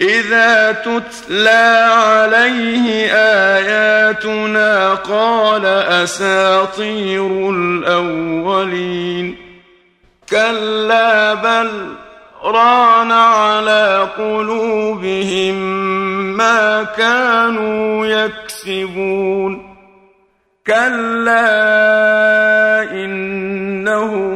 إذا تتلى عليه آياتنا قال أساطير الأولين. كلا بل ران على قلوبهم ما كانوا يكسبون. كلا إنهم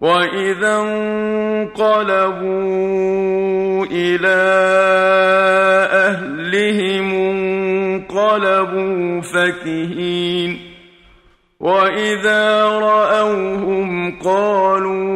وَإِذَا انقلبوا إِلَى أَهْلِهِمْ انقلبوا فَكِهِينَ وَإِذَا رَأَوْهُمْ قَالُوا